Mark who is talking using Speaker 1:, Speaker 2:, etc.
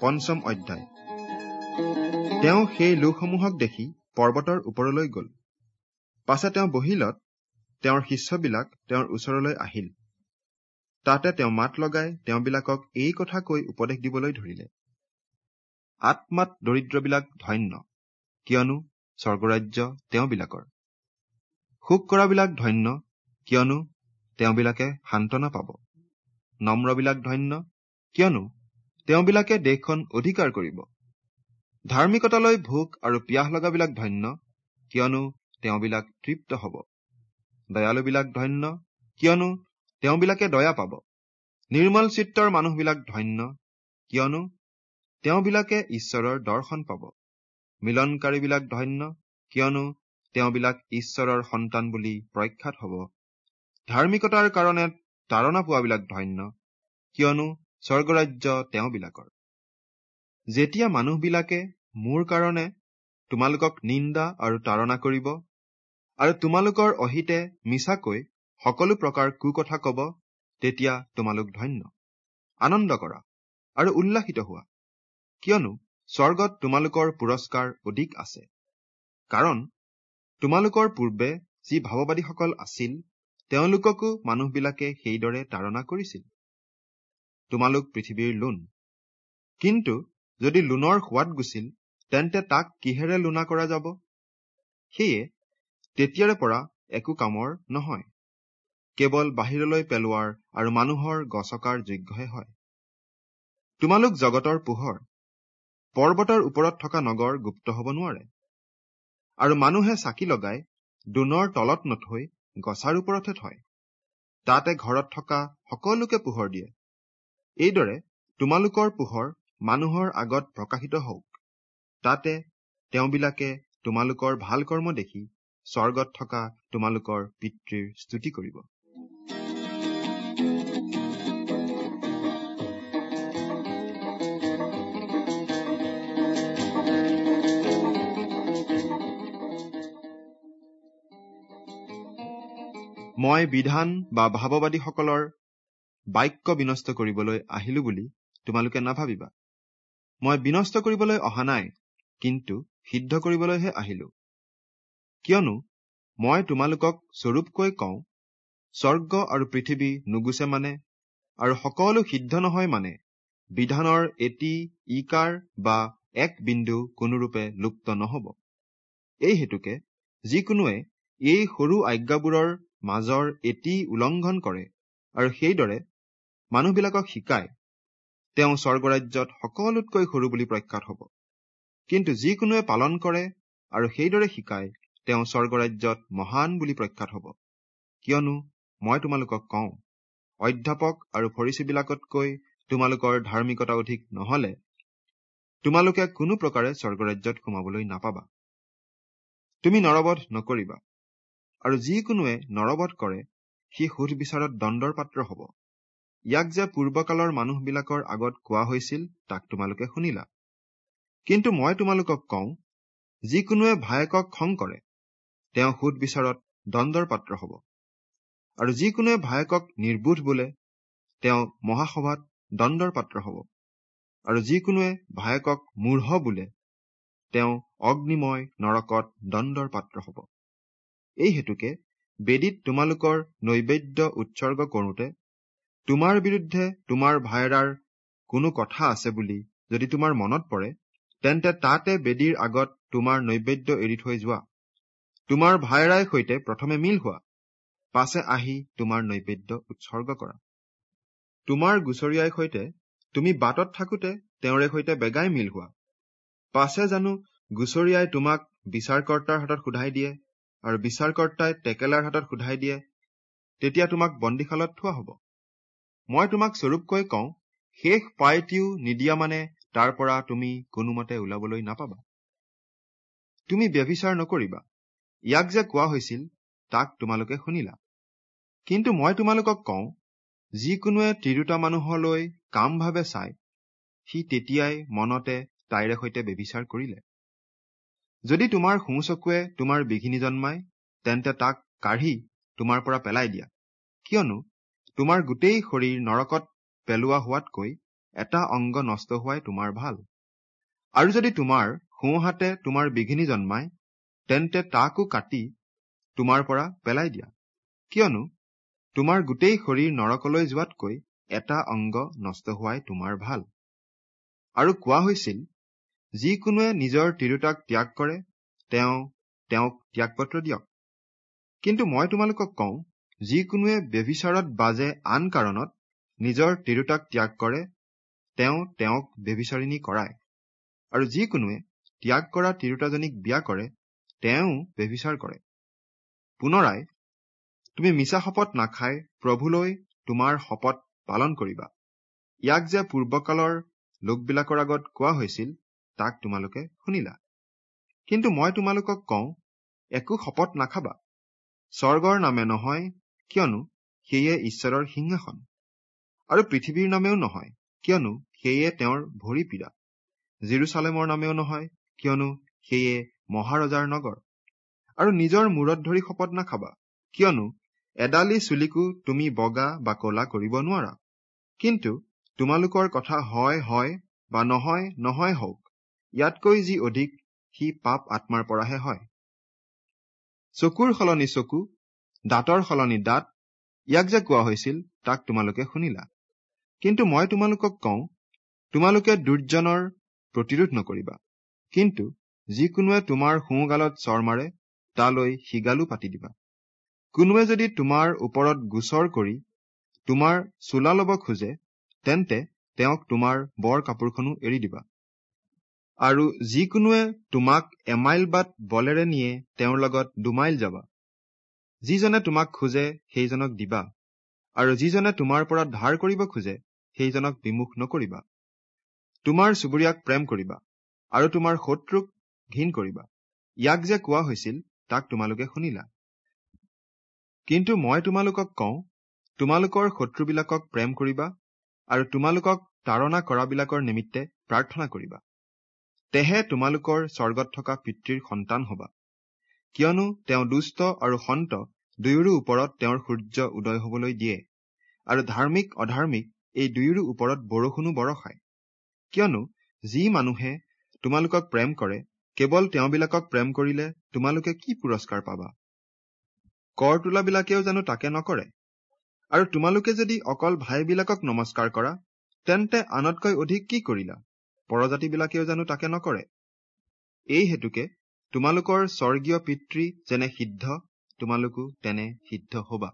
Speaker 1: পঞ্চম অধ্যায়। তেওঁ সেই লোকসমূহক দেখি পৰ্বতৰ ওপৰলৈ গল। পাছে তেওঁ বহিলত তেওঁৰ শিষ্যবিলাক তেওঁৰ ওচৰলৈ আহিল। তাতে তেওঁ মাত লগাই তেওঁবিলাকক এই কথা কৈ উপদেশ দিবলৈ ধৰিলে। আত্মাত দৰিদ্ৰবিলাক ধন্য কিয়নো স্বৰ্গৰাজ্য তেওঁবিলাকৰ। শোক কৰাবিলাক ধন্য কিয়নো তেওঁবিলাকে সান্তনা পাব। নম্ৰবিলাক ধন্য কিয়নো তেওঁবিলাকে দেশখন অধিকাৰ কৰিব। ধাৰ্মিকতালৈ ভোক আৰু পিয়াহ লগাবিলাক ধন্য কিয়নো তেওঁবিলাক তৃপ্ত হব। দয়ালুবিলাক ধন্য কিয়নো তেওঁবিলাকে দয়া পাব। নিৰ্মল চিত্ৰৰ মানুহবিলাক ধন্য কিয়নো তেওঁবিলাকে ঈশ্বৰৰ দৰ্শন পাব। মিলনকাৰীবিলাক ধন্য কিয়নো তেওঁবিলাক ঈশ্বৰৰ সন্তান বুলি প্ৰখ্যাত হব। ধাৰ্মিকতাৰ কাৰণে তাৰণা পোৱাবিলাক ধন্য কিয়নো স্বৰ্গৰাজ্য তেওঁবিলাকৰ। যেতিয়া মানুহবিলাকে মোৰ কাৰণে তোমালোকক নিন্দা আৰু তাৰণা কৰিব আৰু তোমালোকৰ অহিতে মিছাকৈ সকলো প্ৰকাৰ কুকথা কব তেতিয়া তোমালোক ধন্য। আনন্দ কৰা আৰু উল্লাসিত হোৱা। কিয়নো স্বৰ্গত তোমালোকৰ পুৰস্কাৰ অধিক আছে। কাৰণ তোমালোকৰ পূৰ্বে যি ভাৱবাদীসকল আছিল তেওঁলোককো মানুহবিলাকে সেইদৰে তাৰণা কৰিছিল। তোমালোক পৃথিৱীৰ লোন। কিন্তু যদি লোনৰ সোৱাদ গুচিল তেন্তে তাক কিহেৰে লোনা কৰা যাব? সেয়ে তেতিয়াৰে পৰা একো কামৰ নহয়। কেৱল বাহিৰলৈ পেলোৱাৰ আৰু মানুহৰ গছকাৰ যোগ্যহে হয়। তোমালোক জগতৰ পোহৰ। পৰ্বতৰ ওপৰত থকা নগৰ গুপ্ত হব নোৱাৰে। আৰু মানুহে চাকি লগাই দোণৰ তলত নথৈ গছাৰ ওপৰতহে থয়। তাতে ঘৰত থকা সকলোকে পোহৰ দিয়ে। এইদৰে তোমালোকৰ পোহৰ মানুহৰ আগত প্ৰকাশিত হওক। তাতে তেওঁবিলাকে তোমালোকৰ ভাল কৰ্ম দেখি স্বৰ্গত থকা তোমালোকৰ পিতৃৰ স্তুতি কৰিব। মই বিধান বা ভাৱবাদীসকলৰ বাক্য বিনষ্ট কৰিবলৈ আহিলো বুলি তোমালোকে নাভাবিবা। মই বিনষ্ট কৰিবলৈ অহা নাই কিন্তু সিদ্ধ কৰিবলৈহে আহিলো। কিয়নো মই তোমালোকক স্বৰূপকৈ কওঁ স্বৰ্গ আৰু পৃথিৱী নুগুচে মানে আৰু সকলো সিদ্ধ নহয় মানে বিধানৰ এটি ইকাৰ বা এক বিন্দু কোনোৰূপে লুপ্ত নহব। এই হেতুকে যিকোনোৱে এই সৰু আজ্ঞাবোৰৰ মাজৰ এটি উলংঘন কৰে আৰু সেইদৰে মানুহবিলাকক শিকায় তেওঁ স্বৰ্গৰাজ্যত সকলোতকৈ সৰু বুলি প্ৰখ্যাত হব। কিন্তু যিকোনোৱে পালন কৰে আৰু সেইদৰে শিকায় তেওঁ স্বৰ্গৰাজ্যত মহান বুলি প্ৰখ্যাত হব। কিয়নো মই তোমালোকক কওঁ অধ্যাপক আৰু ফৰিচীবিলাকতকৈ তোমালোকৰ ধাৰ্মিকতা অধিক নহলে তোমালোকে কোনো প্ৰকাৰে স্বৰ্গৰাজ্যত সোমাবলৈ নাপাবা। তুমি নৰবধ নকৰিবা। আৰু যিকোনোৱে নৰবধ কৰে সি সোধ বিচাৰত দণ্ডৰ পাত্ৰ হব। ইয়াক যে পূৰ্বকালৰ মানুহবিলাকৰ আগত কোৱা হৈছিল তাক তোমালোকে শুনিলা। কিন্তু মই তোমালোকক কওঁ যিকোনোৱে ভায়েকক খং কৰে তেওঁ সোধ বিচাৰত দণ্ডৰ পাত্ৰ হব। আৰু যিকোনোৱে ভায়েকক নিৰ্বোধ বোলে তেওঁ মহাসভাত দণ্ডৰ পাত্ৰ হব। আৰু যিকোনোৱে ভায়েকক মূঢ় বোলে তেওঁ অগ্নিময় নৰকত দণ্ডৰ পাত্ৰ হব। এই হেতুকে বেদীত তোমালোকৰ নৈবেদ্য উৎসৰ্গ কৰোতে তোমাৰ বিৰুদ্ধে তোমাৰ ভায়েৰাৰ কোনো কথা আছে বুলি যদি তোমাৰ মনত পৰে তেন্তে তাতে বেদীৰ আগত তোমাৰ নৈবেদ্য এৰি থৈ যোৱা। তোমাৰ ভায়েৰাই সৈতে প্ৰথমে মিল হোৱা পাছে আহি তোমাৰ নৈবেদ্য উৎসৰ্গ কৰা। তোমাৰ গুচৰীয়াই সৈতে তুমি বাটত থাকোতে তেওঁৰে সৈতে বেগাই মিল হোৱা। পাছে জানো গুচৰীয়াই তোমাক বিচাৰকৰ্তাৰ হাতত সোধাই দিয়ে আৰু বিচাৰকৰ্তাই টেকেলাৰ হাতত সোধাই দিয়ে তেতিয়া তোমাক বন্দীশালত থোৱা হব। মই তোমাক স্বৰূপকৈ কওঁ শেষ পাইটিও নিদিয়া মানে তাৰ পৰা তুমি কোনোমতে ওলাবলৈ নাপাবা। তুমি ব্যভিচাৰ নকৰিবা। ইয়াক যে কোৱা হৈছিল তাক তোমালোকে শুনিলা। কিন্তু মই তোমালোকক কওঁ যিকোনোৱে তিৰোতা মানুহলৈ কামভাৱে চাই সি তেতিয়াই মনতে তাইৰে সৈতে ব্যভিচাৰ কৰিলে। যদি তোমাৰ সোঁ চকুৱে তোমাৰ বিঘিনি জন্মাই তেন্তে তাক কাঢ়ি তোমাৰ পৰা পেলাই দিয়া। কিয়নো তোমাৰ গোটেই শৰীৰ নৰকত পেলোৱা হোৱাতকৈ এটা অংগ নষ্ট হোৱাই তোমাৰ ভাল। আৰু যদি তোমাৰ সোঁহাতে তোমাৰ বিঘিনি জন্মাই তেন্তে তাকো কাটি তোমাৰ পৰা পেলাই দিয়া। কিয়নো তোমাৰ গোটেই শৰীৰ নৰকলৈ যোৱাতকৈ এটা অংগ নষ্ট হোৱাই তোমাৰ ভাল। আৰু কোৱা হৈছিল যিকোনোৱে নিজৰ তিৰোতাক ত্যাগ কৰে তেওঁ তেওঁক ত্যাগপত্ৰ দিয়ক। কিন্তু মই তোমালোকক কওঁ যিকোনোৱে ব্যভিচাৰত বাজে আন কাৰণত নিজৰ তিৰোতাক ত্যাগ কৰে তেওঁ তেওঁক ব্যভিচাৰিণী কৰায়। আৰু যিকোনোৱে ত্যাগ কৰা তিৰোতাজনীক বিয়া কৰে তেওঁ ব্যভিচাৰ কৰে। পুনৰাই তুমি মিছা শপত নাখাই প্ৰভুলৈ তোমাৰ শপত পালন কৰিবা। ইয়াক যে পূৰ্বকালৰ লোকবিলাকৰ আগত কোৱা হৈছিল তাক তোমালোকে শুনিলা। কিন্তু মই তোমালোকক কওঁ একো শপত নাখাবা। স্বৰ্গৰ নামে নহয় কিয়নো সেয়ে ঈশ্বৰৰ সিংহাসন। আৰু পৃথিৱীৰ নামেও নহয় কিয়নো সেয়ে তেওঁৰ ভৰি পীড়া। জিৰচালেমৰ নামেও নহয় কিয়নো সেয়ে মহাৰজাৰ নগৰ। আৰু নিজৰ মূৰত ধৰি শপত নাখাবা কিয়নো এডালি চুলিকো তুমি বগা বা কলা কৰিব নোৱাৰা। কিন্তু তোমালোকৰ কথা হয় হয় বা নহয় নহয় হওক ইয়াতকৈ যি অধিক সি পাপ আত্মাৰ পৰাহে হয়। চকুৰ সলনি চকু দাঁতৰ সলনি দাঁত ইয়াক যে কোৱা হৈছিল তাক তোমালোকে শুনিলা। কিন্তু মই তোমালোকক কওঁ তোমালোকে দুৰ্জনৰ প্ৰতিৰোধ নকৰিবা। কিন্তু যিকোনোৱে তোমাৰ সোঁগালত চৰ মাৰে তালৈ সিগালো পাতি দিবা। কোনোৱে যদি তোমাৰ ওপৰত গোচৰ কৰি তোমাৰ চোলা লব খোজে তেন্তে তেওঁক তোমাৰ বৰ কাপোৰখনো এৰি দিবা। আৰু যিকোনোৱে তোমাক এমাইল বাট বলেৰে নিয়ে তেওঁৰ লগত দুমাইল যাবা। যিজনে তোমাক খোজে সেইজনক দিবা। আৰু যিজনে তোমাৰ পৰা ধাৰ কৰিব খোজে সেইজনক বিমুখ নকৰিবা। তোমাৰ চুবুৰীয়াক প্ৰেম কৰিবা আৰু তোমাৰ শত্ৰুক ঘীন কৰিবা। ইয়াক যে কোৱা হৈছিল তাক তোমালোকে শুনিলা। কিন্তু মই তোমালোকক কওঁ তোমালোকৰ শত্ৰুবিলাকক প্ৰেম কৰিবা আৰু তোমালোকক তাৰণা কৰাবিলাকৰ নিমিত্তে প্ৰাৰ্থনা কৰিবা। তেহে তোমালোকৰ স্বৰ্গত থকা পিতৃৰ সন্তান হবা। কিয়নো তেওঁ দুষ্ট আৰু সন্ত দুয়োৰো ওপৰত তেওঁৰ সূৰ্য উদয় হবলৈ দিয়ে। আৰু ধাৰ্মিক অধাৰ্মিক এই দুয়োৰো ওপৰত বৰষুণো বৰষায়। কিয়নো যি মানুহে তোমালোকক প্ৰেম কৰে কেৱল তেওঁবিলাকক প্ৰেম কৰিলে তোমালোকে কি পুৰস্কাৰ পাবা? কৰ তোলাবিলাকেও জানো তাকে নকৰে? আৰু তোমালোকে যদি অকল ভাইবিলাকক নমস্কাৰ কৰা তেন্তে আনতকৈ অধিক কি কৰিলা? পৰজাতিবিলাকেও জানো তাকে নকৰে। এই হেতুকে তোমালোকৰ স্বৰ্গীয় পিতৃ যেনে সিদ্ধ তোমালোকো তেনে সিদ্ধ হবা।